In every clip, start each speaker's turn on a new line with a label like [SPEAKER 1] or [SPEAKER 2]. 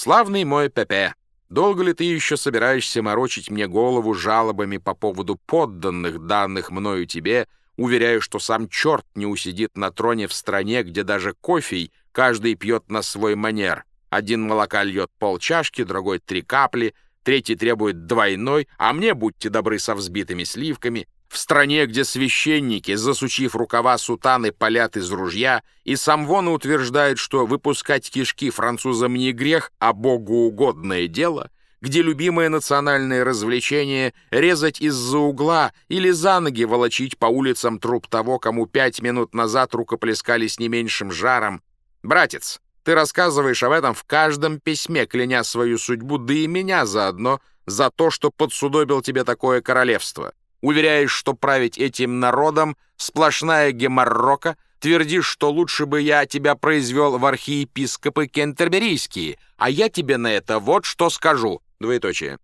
[SPEAKER 1] «Славный мой Пепе, долго ли ты еще собираешься морочить мне голову жалобами по поводу подданных, данных мною тебе, уверяю, что сам черт не усидит на троне в стране, где даже кофей каждый пьет на свой манер. Один молока льет полчашки, другой три капли, третий требует двойной, а мне, будьте добры, со взбитыми сливками, в стране, где священники, засучив рукава сутаны, палят из ружья, и Самвона утверждает, что выпускать кишки французам не грех, а богоугодное дело, где любимое национальное развлечение — резать из-за угла или за ноги волочить по улицам труп того, кому пять минут назад рукоплескали с не меньшим жаром. Братец, ты рассказываешь об этом в каждом письме, кляня свою судьбу, да и меня заодно, за то, что подсудобил тебе такое королевство. Уверяешь, что править этим народом — сплошная геморрока, твердишь, что лучше бы я тебя произвел в архиепископы кентерберийские, а я тебе на это вот что скажу. Двоеточие.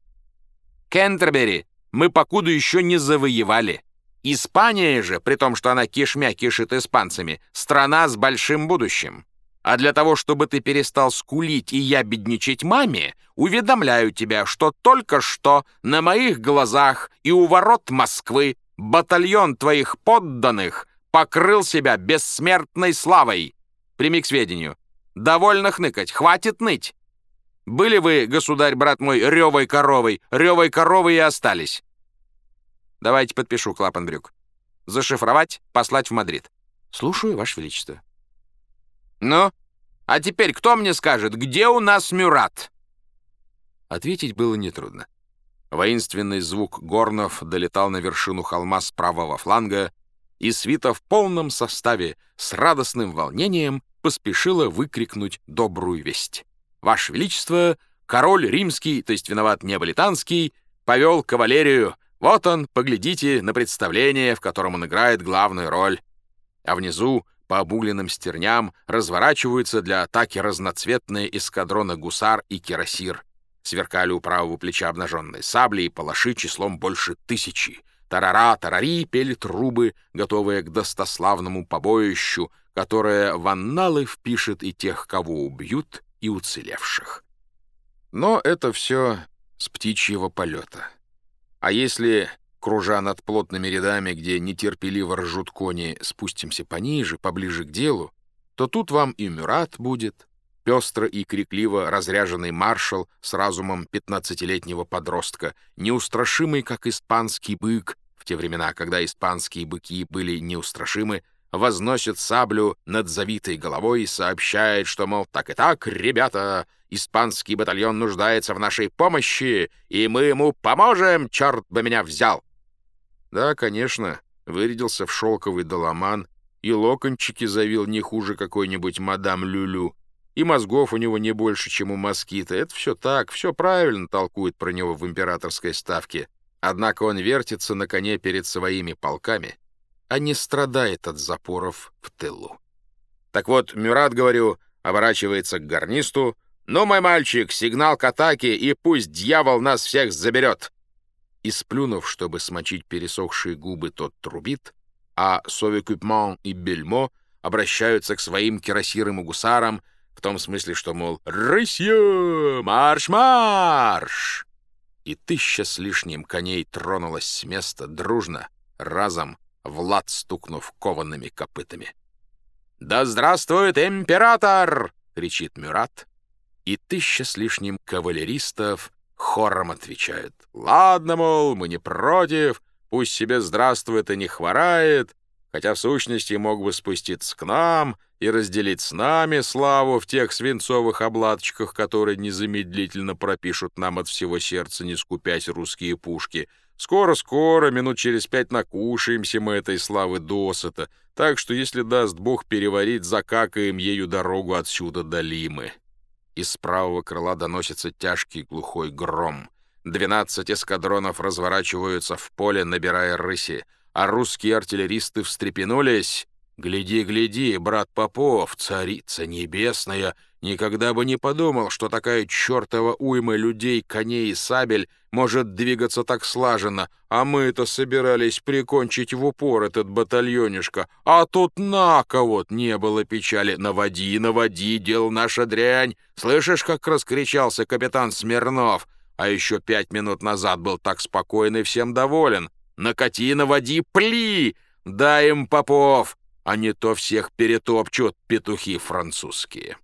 [SPEAKER 1] Кентербери мы покуда еще не завоевали. Испания же, при том, что она кишмя кишит испанцами, страна с большим будущим. А для того, чтобы ты перестал скулить и ябедничать маме, уведомляю тебя, что только что на моих глазах и у ворот Москвы батальон твоих подданных покрыл себя бессмертной славой. Прими к сведению. Довольно хныкать, хватит ныть. Были вы, государь, брат мой, ревой коровой, ревой коровой и остались. Давайте подпишу, клапан брюк. Зашифровать, послать в Мадрид. Слушаю, Ваше Величество. «Ну, а теперь кто мне скажет, где у нас Мюрат?» Ответить было нетрудно. Воинственный звук горнов долетал на вершину холма с правого фланга, и свита в полном составе с радостным волнением поспешила выкрикнуть добрую весть. «Ваше Величество, король римский, то есть виноват неаполитанский, повел кавалерию. Вот он, поглядите на представление, в котором он играет главную роль». А внизу по обугленным стерням разворачиваются для атаки разноцветные эскадроны гусар и кирасир. Сверкали у правого плеча обнаженные сабли и палаши числом больше тысячи. Тарара, тарари пели трубы, готовые к достославному побоищу, которое в анналы впишет и тех, кого убьют, и уцелевших. Но это все с птичьего полета. А если Кружа над плотными рядами, где нетерпеливо ржут кони, спустимся пониже, поближе к делу, то тут вам и Мюрат будет, пестро и крикливо разряженный маршал с разумом пятнадцатилетнего подростка, неустрашимый, как испанский бык, в те времена, когда испанские быки были неустрашимы, возносит саблю над завитой головой и сообщает, что, мол, так и так, ребята, испанский батальон нуждается в нашей помощи, и мы ему поможем, черт бы меня взял. Да, конечно, вырядился в шелковый доломан, и локончики завил не хуже какой-нибудь мадам Люлю, и мозгов у него не больше, чем у москита. Это все так, все правильно толкует про него в императорской ставке. Однако он вертится на коне перед своими полками, а не страдает от запоров в тылу. Так вот, Мюрат, говорю, оборачивается к гарнисту. «Ну, мой мальчик, сигнал к атаке, и пусть дьявол нас всех заберет!» И, сплюнув, чтобы смочить пересохшие губы, тот трубит, а Совекюпман и Бельмо обращаются к своим кирасирам и гусарам в том смысле, что, мол, «Рысье! Марш-марш!» И тысяча с лишним коней тронулась с места дружно, разом, в лад стукнув коваными копытами. «Да здравствует император!» — кричит Мюрат, и тысяча с лишним кавалеристов хором отвечают. «Ладно, мол, мы не против, пусть себе здравствует и не хворает, хотя в сущности мог бы спуститься к нам и разделить с нами славу в тех свинцовых обладочках, которые незамедлительно пропишут нам от всего сердца, не скупясь русские пушки. Скоро-скоро, минут через пять накушаемся мы этой славы досыта, так что, если даст Бог переварить, закакаем ею дорогу отсюда до Лимы». Из правого крыла доносится тяжкий глухой гром. Двенадцать эскадронов разворачиваются в поле, набирая рыси, а русские артиллеристы встрепенулись Гляди, гляди, брат Попов, царица небесная, никогда бы не подумал, что такая чертова уйма людей, коней и сабель может двигаться так слаженно, а мы-то собирались прикончить в упор этот батальонишко, а тут на вот не было печали. Наводи, наводи, дел наша дрянь. Слышишь, как раскричался капитан Смирнов? А еще пять минут назад был так спокойный, всем доволен. Накати, наводи, пли! Дай им, Попов! А не то всех перетопчут петухи французские.